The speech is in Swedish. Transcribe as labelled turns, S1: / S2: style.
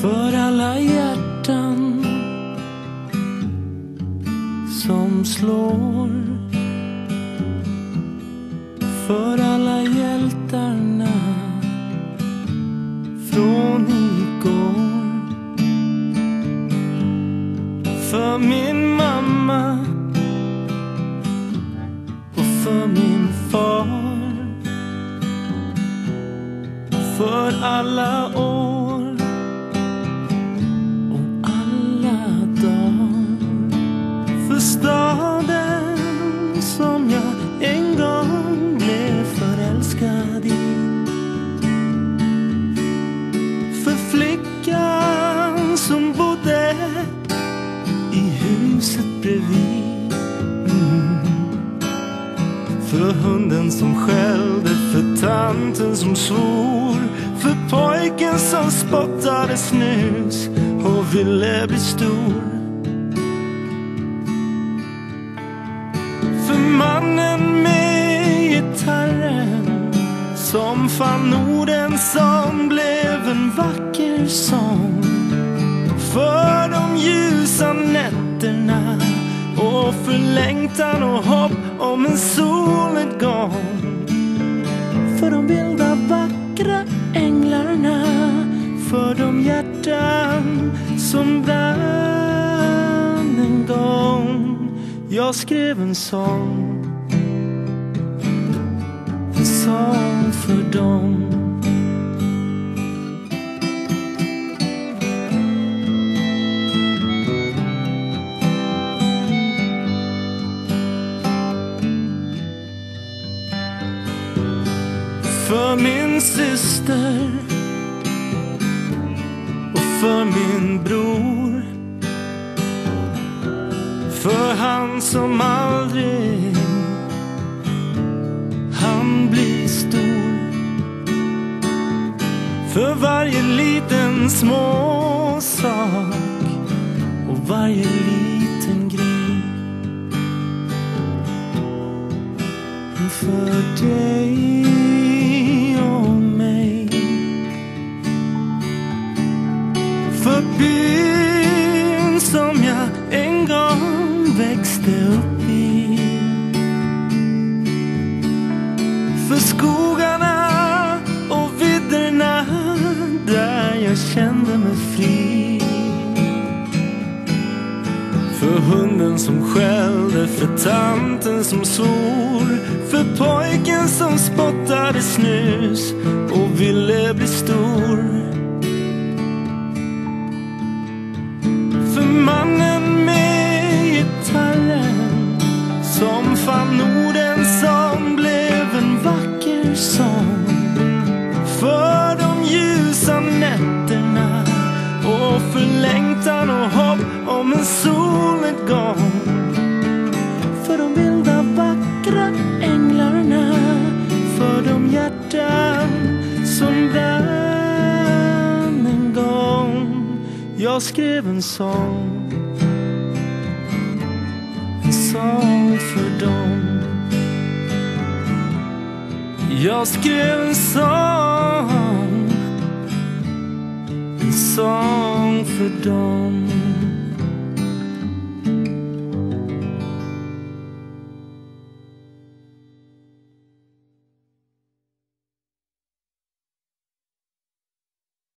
S1: För alla hjärtan som slår. För alla hjältarna från igår. För min mamma och för min far. För alla år. För staden som jag en gång blev förälskad i. För flickan som bodde i huset bredvid. Mm. För hunden som skällde, för tanten som svor. För pojken som spottade snus och ville bli stor. Som fann orden som blev en vacker sång. För de ljusa nätterna och för längtan och hopp om en solnedgång. För de vilda vackra änglarna För de hjärtan som brann en gång. Jag skrev en sång. En sång dem. För min syster och för min bror. För han som aldrig han bli stor. För varje liten småsak och varje liten grej. För dig och mig. För byn som jag en gång växte upp i. För skogarna för hunden som skällde, för tanten som svor För pojken som spottade snus och ville bli stor. För mannen med gitarren som fann orden som blev en vacker sång. För de ljusa nätterna och för längtan och hopp om en solnedgång. För de vilda vackra änglarna För de hjärtan som brann en gång. Jag skrev en sång. En sång för dem. Jag skrev en sång. En sång för dem